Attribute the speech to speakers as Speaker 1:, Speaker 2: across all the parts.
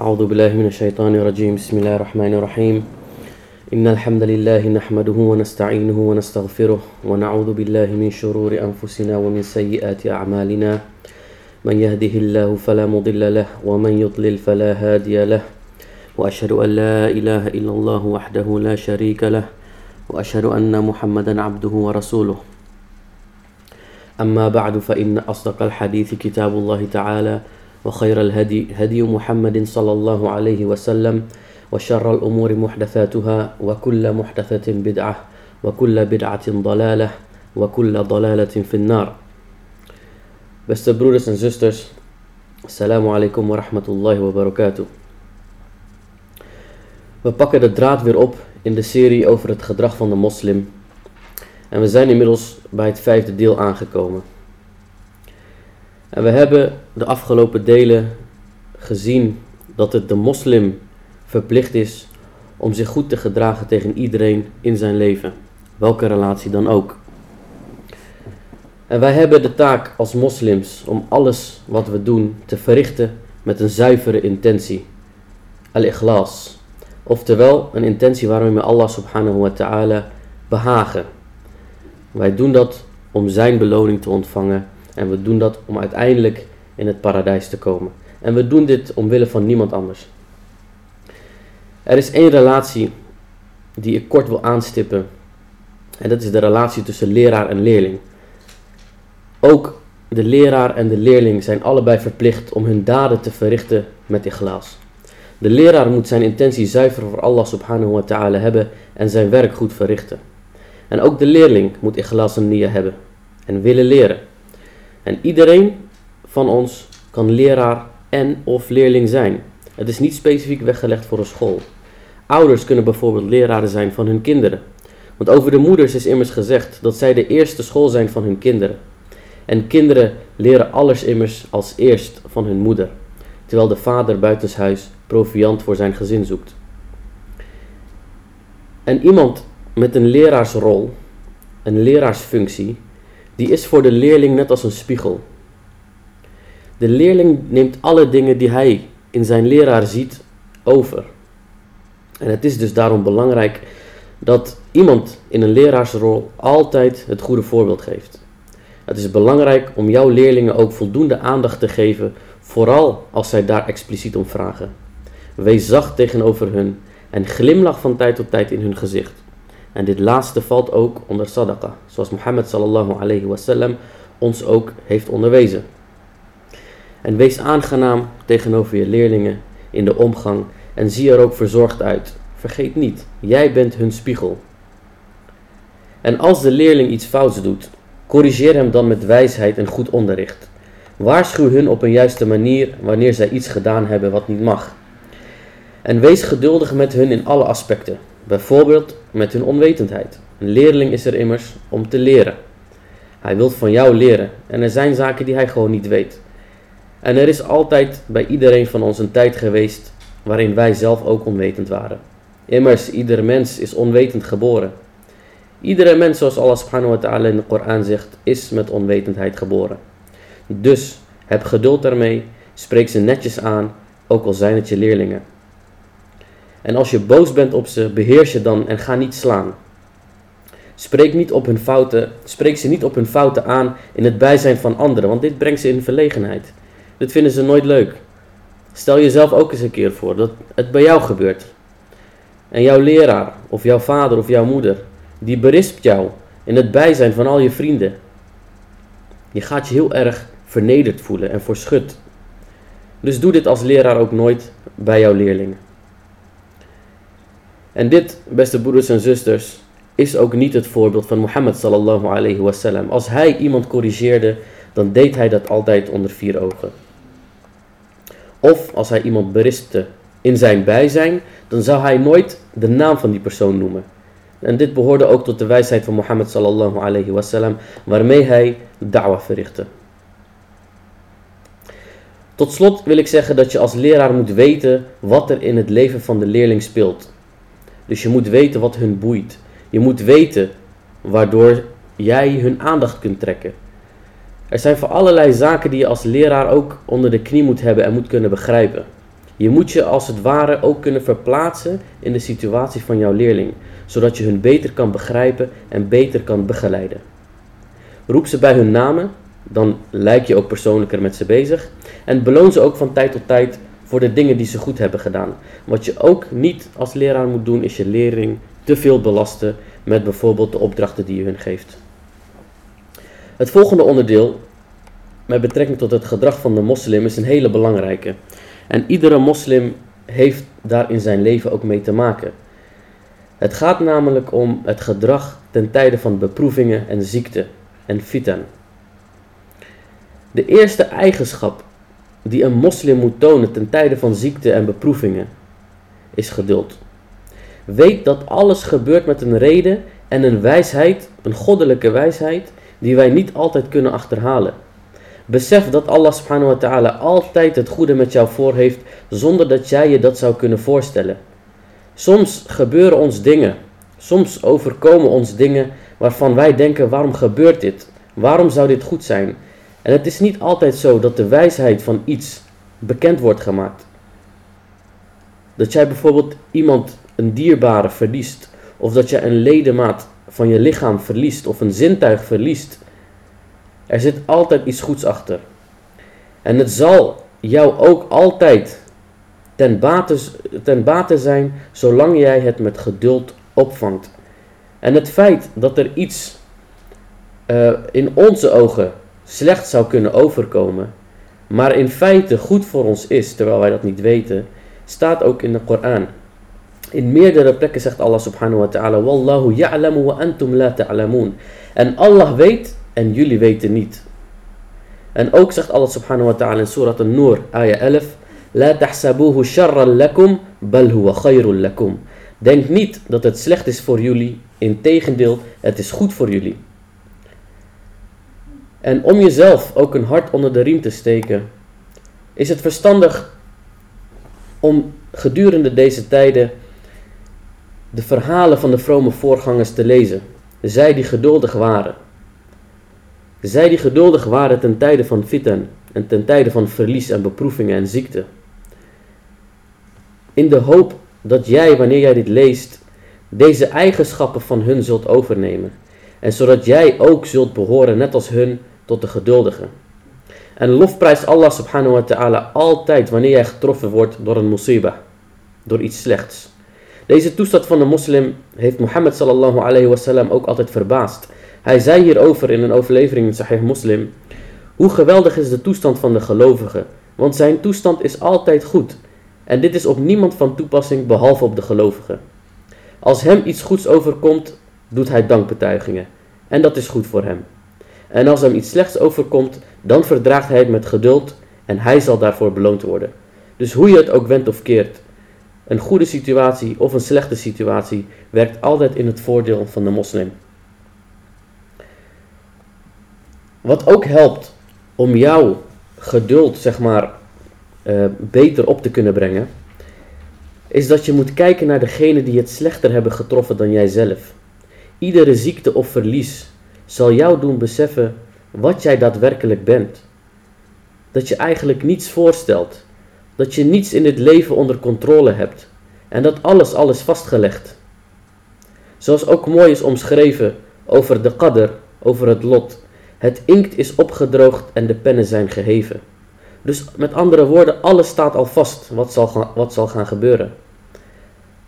Speaker 1: أعوذ بالله من الشيطان الرجيم. بسم الله الرحمن الرحيم. إن الحمد لله نحمده ونستعينه ونستغفره ونعوذ بالله من شرور أنفسنا ومن سيئات أعمالنا. من يهده الله فلا مضل له ومن يضلل فلا هادي له. وأشهد أن لا إله إلا الله وحده لا شريك له. وأشهد أن محمدا عبده ورسوله. أما بعد فإن أصدق الحديث كتاب الله تعالى. وخير الهدي هدي محمد صلى الله عليه وسلم وشر الأمور محدثاتها وكل محدثة بدعة وكل بدعة ضلالة وكل ضلالة في النار بس برودرز اند سيسترز السلام عليكم ورحمة الله وبركاته We pakken de draad weer op in de serie over het gedrag van de moslim. En we zijn inmiddels bij het vijfde deel aangekomen. En we hebben de afgelopen delen gezien dat het de moslim verplicht is om zich goed te gedragen tegen iedereen in zijn leven, welke relatie dan ook. En wij hebben de taak als moslims om alles wat we doen te verrichten met een zuivere intentie. Al-ikhlas. Oftewel een intentie waarmee we Allah subhanahu wa ta'ala behagen. Wij doen dat om zijn beloning te ontvangen en we doen dat om uiteindelijk in het paradijs te komen. En we doen dit omwille van niemand anders. Er is één relatie die ik kort wil aanstippen. En dat is de relatie tussen leraar en leerling. Ook de leraar en de leerling zijn allebei verplicht om hun daden te verrichten met ikhlas. De leraar moet zijn intentie zuiver voor Allah subhanahu wa ta'ala hebben en zijn werk goed verrichten. En ook de leerling moet ikhlas en niya hebben en willen leren. En iedereen van ons kan leraar en of leerling zijn. Het is niet specifiek weggelegd voor een school. Ouders kunnen bijvoorbeeld leraren zijn van hun kinderen. Want over de moeders is immers gezegd dat zij de eerste school zijn van hun kinderen. En kinderen leren alles immers als eerst van hun moeder, terwijl de vader buitenshuis proviand voor zijn gezin zoekt. En iemand met een leraarsrol, een leraarsfunctie, die is voor de leerling net als een spiegel. De leerling neemt alle dingen die hij in zijn leraar ziet over. En het is dus daarom belangrijk dat iemand in een leraarsrol altijd het goede voorbeeld geeft. Het is belangrijk om jouw leerlingen ook voldoende aandacht te geven, vooral als zij daar expliciet om vragen. Wees zacht tegenover hun en glimlach van tijd tot tijd in hun gezicht. En dit laatste valt ook onder sadaqa, zoals Mohammed sallallahu alayhi wasallam ons ook heeft onderwezen. En wees aangenaam tegenover je leerlingen in de omgang en zie er ook verzorgd uit. Vergeet niet, jij bent hun spiegel. En als de leerling iets fouts doet, corrigeer hem dan met wijsheid en goed onderricht. Waarschuw hun op een juiste manier wanneer zij iets gedaan hebben wat niet mag. En wees geduldig met hun in alle aspecten, bijvoorbeeld met hun onwetendheid. Een leerling is er immers om te leren. Hij wil van jou leren en er zijn zaken die hij gewoon niet weet. En er is altijd bij iedereen van ons een tijd geweest waarin wij zelf ook onwetend waren. Immers, ieder mens is onwetend geboren. Iedere mens, zoals Allah subhanahu wa ta'ala in de Koran zegt, is met onwetendheid geboren. Dus heb geduld daarmee, spreek ze netjes aan, ook al zijn het je leerlingen. En als je boos bent op ze, beheers je dan en ga niet slaan. Spreek, niet op hun fouten, spreek ze niet op hun fouten aan in het bijzijn van anderen, want dit brengt ze in verlegenheid. Dit vinden ze nooit leuk. Stel jezelf ook eens een keer voor dat het bij jou gebeurt. En jouw leraar, of jouw vader of jouw moeder, die berispt jou in het bijzijn van al je vrienden. Je gaat je heel erg vernederd voelen en verschut. Dus doe dit als leraar ook nooit bij jouw leerlingen. En dit, beste broeders en zusters, is ook niet het voorbeeld van Mohammed sallallahu alayhi wasallam. Als hij iemand corrigeerde, dan deed hij dat altijd onder vier ogen. Of als hij iemand berispte in zijn bijzijn, dan zou hij nooit de naam van die persoon noemen. En dit behoorde ook tot de wijsheid van Mohammed sallallahu alayhi wasallam, waarmee hij da'wa verrichtte. Tot slot wil ik zeggen dat je als leraar moet weten wat er in het leven van de leerling speelt. Dus je moet weten wat hun boeit. Je moet weten waardoor jij hun aandacht kunt trekken. Er zijn voor allerlei zaken die je als leraar ook onder de knie moet hebben en moet kunnen begrijpen. Je moet je als het ware ook kunnen verplaatsen in de situatie van jouw leerling, zodat je hun beter kan begrijpen en beter kan begeleiden. Roep ze bij hun namen, dan lijk je ook persoonlijker met ze bezig. En beloon ze ook van tijd tot tijd voor de dingen die ze goed hebben gedaan. Wat je ook niet als leraar moet doen, is je leerling te veel belasten met bijvoorbeeld de opdrachten die je hun geeft. Het volgende onderdeel met betrekking tot het gedrag van de moslim is een hele belangrijke. En iedere moslim heeft daar in zijn leven ook mee te maken. Het gaat namelijk om het gedrag ten tijde van beproevingen en ziekte en fitan. De eerste eigenschap die een moslim moet tonen ten tijde van ziekte en beproevingen is geduld. Weet dat alles gebeurt met een reden en een wijsheid, een goddelijke wijsheid, die wij niet altijd kunnen achterhalen. Besef dat Allah subhanahu wa ta'ala altijd het goede met jou voor heeft, zonder dat jij je dat zou kunnen voorstellen. Soms gebeuren ons dingen, soms overkomen ons dingen waarvan wij denken, waarom gebeurt dit? Waarom zou dit goed zijn? En het is niet altijd zo dat de wijsheid van iets bekend wordt gemaakt. Dat jij bijvoorbeeld iemand, een dierbare, verliest. Of dat je een ledemaat van je lichaam verliest of een zintuig verliest. Er zit altijd iets goeds achter. En het zal jou ook altijd ten bate, ten bate zijn zolang jij het met geduld opvangt. En het feit dat er iets uh, in onze ogen slecht zou kunnen overkomen, maar in feite goed voor ons is, terwijl wij dat niet weten, staat ook in de Koran. In meerdere plekken zegt Allah subhanahu wa ta'ala, Wallahu ya'lamu wa antum la ta'lamun. En Allah weet en jullie weten niet. En ook zegt Allah subhanahu wa ta'ala in Surat An-Nur, ayah 11, La tahsabuhu sharran lakum, bal huwa khayrun lakum. Denk niet dat het slecht is voor jullie, integendeel, het is goed voor jullie. En om jezelf ook een hart onder de riem te steken, is het verstandig om gedurende deze tijden de verhalen van de vrome voorgangers te lezen. Zij die geduldig waren. Zij die geduldig waren ten tijde van fitan en ten tijde van verlies en beproevingen en ziekte. In de hoop dat jij, wanneer jij dit leest, deze eigenschappen van hun zult overnemen. En zodat jij ook zult behoren, net als hun, tot de geduldigen. En lofprijs Allah subhanahu wa ta'ala altijd wanneer jij getroffen wordt door een musibah, door iets slechts. Deze toestand van de moslim heeft Mohammed sallallahu alayhi wasallam ook altijd verbaasd. Hij zei hierover in een overlevering in Sahih Muslim, hoe geweldig is de toestand van de gelovige, want zijn toestand is altijd goed. En dit is op niemand van toepassing behalve op de gelovige. Als hem iets goeds overkomt, doet hij dankbetuigingen. En dat is goed voor hem. En als hem iets slechts overkomt, dan verdraagt hij het met geduld en hij zal daarvoor beloond worden. Dus hoe je het ook wendt of keert, een goede situatie of een slechte situatie werkt altijd in het voordeel van de moslim. Wat ook helpt om jouw geduld, zeg maar, uh, beter op te kunnen brengen, is dat je moet kijken naar degenen die het slechter hebben getroffen dan jijzelf. Iedere ziekte of verlies zal jou doen beseffen wat jij daadwerkelijk bent. Dat je eigenlijk niets voorstelt. Dat je niets in dit leven onder controle hebt. En dat alles, alles vastgelegd. Zoals ook mooi is omschreven over de qadr, over het lot. Het inkt is opgedroogd en de pennen zijn geheven. Dus met andere woorden, alles staat al vast wat zal gaan, wat zal gaan gebeuren.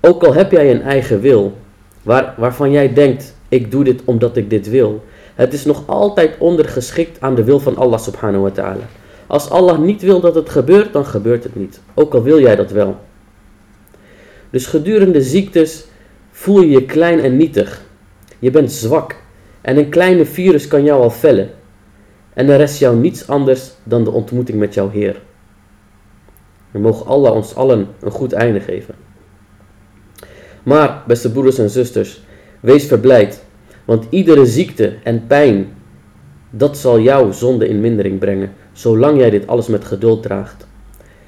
Speaker 1: Ook al heb jij een eigen wil, waar, waarvan jij denkt, ik doe dit omdat ik dit wil. Het is nog altijd ondergeschikt aan de wil van Allah subhanahu wa ta'ala. Als Allah niet wil dat het gebeurt, dan gebeurt het niet. Ook al wil jij dat wel. Dus gedurende ziektes voel je je klein en nietig. Je bent zwak. En een kleine virus kan jou al vellen. En er rest jou niets anders dan de ontmoeting met jouw Heer. En mogen Allah ons allen een goed einde geven. Maar, beste broeders en zusters, wees verblijd want iedere ziekte en pijn, dat zal jouw zonde in mindering brengen, zolang jij dit alles met geduld draagt.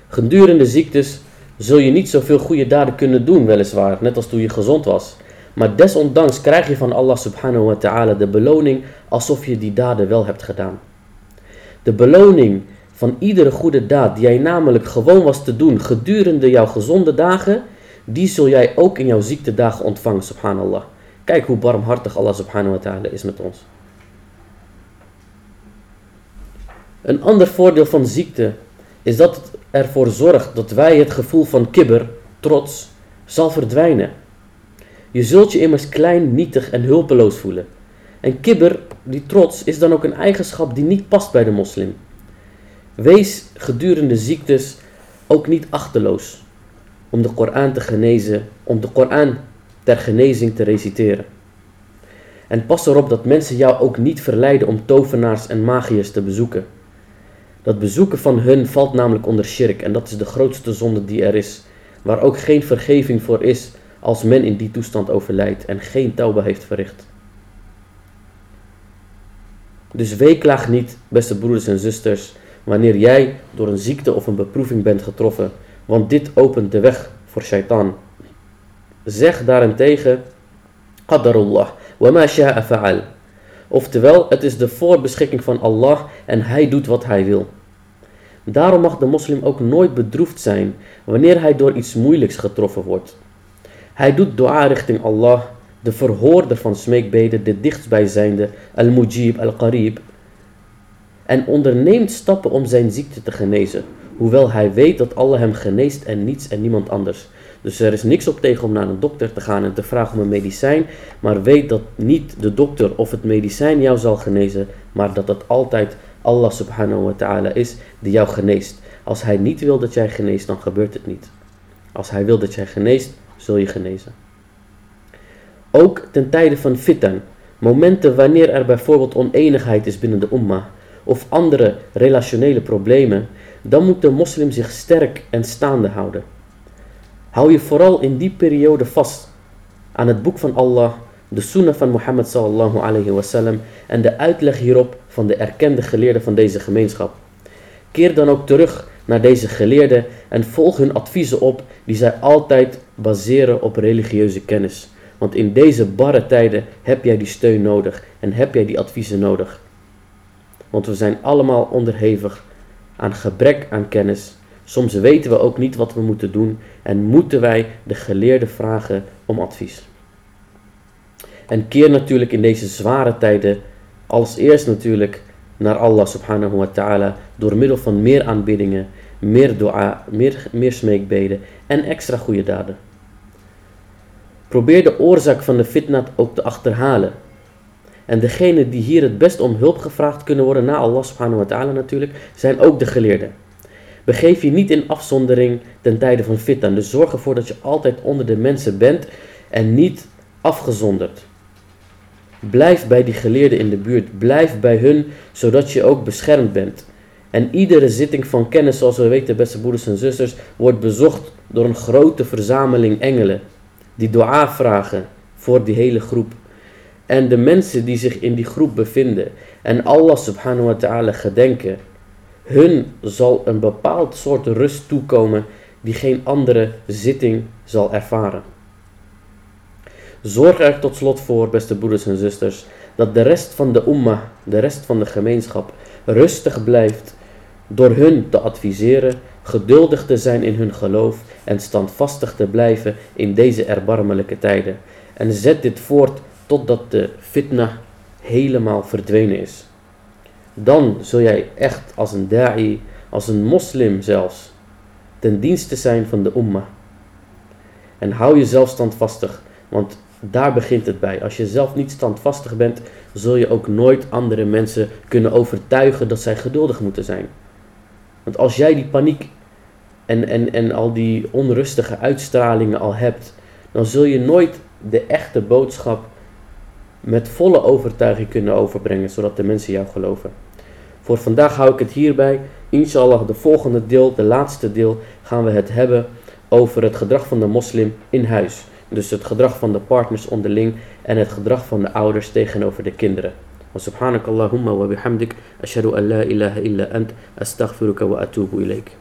Speaker 1: Gedurende ziektes zul je niet zoveel goede daden kunnen doen, weliswaar, net als toen je gezond was. Maar desondanks krijg je van Allah subhanahu wa ta'ala de beloning alsof je die daden wel hebt gedaan. De beloning van iedere goede daad die jij namelijk gewoon was te doen gedurende jouw gezonde dagen, die zul jij ook in jouw ziektedagen ontvangen, subhanallah. Kijk hoe barmhartig Allah subhanahu wa ta'ala is met ons. Een ander voordeel van ziekte is dat het ervoor zorgt dat wij het gevoel van kibber, trots, zal verdwijnen. Je zult je immers klein, nietig en hulpeloos voelen. En kibber, die trots, is dan ook een eigenschap die niet past bij de moslim. Wees gedurende ziektes ook niet achteloos om de Koran te genezen, om de Koran ter genezing te reciteren. En pas erop dat mensen jou ook niet verleiden om tovenaars en magiërs te bezoeken. Dat bezoeken van hun valt namelijk onder shirk en dat is de grootste zonde die er is, waar ook geen vergeving voor is als men in die toestand overlijdt en geen tauba heeft verricht. Dus weeklaag niet, beste broeders en zusters, wanneer jij door een ziekte of een beproeving bent getroffen, want dit opent de weg voor shaitan. Zeg daarentegen, Qadarullah, wa ma sha'a fa'al. Oftewel, het is de voorbeschikking van Allah en hij doet wat hij wil. Daarom mag de moslim ook nooit bedroefd zijn wanneer hij door iets moeilijks getroffen wordt. Hij doet dua richting Allah, de verhoorder van smeekbeden, de dichtstbijzijnde, al-mujib, al-qarib, en onderneemt stappen om zijn ziekte te genezen, hoewel hij weet dat Allah hem geneest en niets en niemand anders. Dus er is niks op tegen om naar een dokter te gaan en te vragen om een medicijn, maar weet dat niet de dokter of het medicijn jou zal genezen, maar dat het altijd Allah subhanahu wa ta'ala is die jou geneest. Als hij niet wil dat jij geneest, dan gebeurt het niet. Als hij wil dat jij geneest, zul je genezen. Ook ten tijde van fitan, momenten wanneer er bijvoorbeeld oneenigheid is binnen de umma of andere relationele problemen, dan moet de moslim zich sterk en staande houden. Hou je vooral in die periode vast aan het boek van Allah, de sunnah van Mohammed sallallahu alayhi wasallam en de uitleg hierop van de erkende geleerden van deze gemeenschap. Keer dan ook terug naar deze geleerden en volg hun adviezen op die zij altijd baseren op religieuze kennis. Want in deze barre tijden heb jij die steun nodig en heb jij die adviezen nodig. Want we zijn allemaal onderhevig aan gebrek aan kennis. Soms weten we ook niet wat we moeten doen en moeten wij de geleerden vragen om advies. En keer natuurlijk in deze zware tijden als eerst natuurlijk naar Allah subhanahu wa ta'ala door middel van meer aanbiddingen, meer dua, meer, meer smeekbeden en extra goede daden. Probeer de oorzaak van de fitna ook te achterhalen. En degene die hier het best om hulp gevraagd kunnen worden, na Allah subhanahu wa ta'ala natuurlijk, zijn ook de geleerden. Begeef je niet in afzondering ten tijde van fitna. Dus zorg ervoor dat je altijd onder de mensen bent en niet afgezonderd. Blijf bij die geleerden in de buurt. Blijf bij hun, zodat je ook beschermd bent. En iedere zitting van kennis, zoals we weten, beste broeders en zusters, wordt bezocht door een grote verzameling engelen. Die dua vragen voor die hele groep. En de mensen die zich in die groep bevinden en Allah subhanahu wa ta'ala gedenken, hun zal een bepaald soort rust toekomen die geen andere zitting zal ervaren. Zorg er tot slot voor, beste broeders en zusters, dat de rest van de umma, de rest van de gemeenschap, rustig blijft door hun te adviseren, geduldig te zijn in hun geloof en standvastig te blijven in deze erbarmelijke tijden. En zet dit voort totdat de fitna helemaal verdwenen is. Dan zul jij echt als een da'i, als een moslim zelfs, ten dienste zijn van de umma. En hou jezelf standvastig, want daar begint het bij. Als je zelf niet standvastig bent, zul je ook nooit andere mensen kunnen overtuigen dat zij geduldig moeten zijn. Want als jij die paniek en, en, en al die onrustige uitstralingen al hebt, dan zul je nooit de echte boodschap met volle overtuiging kunnen overbrengen, zodat de mensen jou geloven. Voor vandaag hou ik het hierbij. Inshallah, de volgende deel, de laatste deel, gaan we het hebben over het gedrag van de moslim in huis. Dus het gedrag van de partners onderling en het gedrag van de ouders tegenover de kinderen. وسبحانك اللهم وبحمدك أشهد أن لا إله إلا أنت أستغفرك وأتوب إليك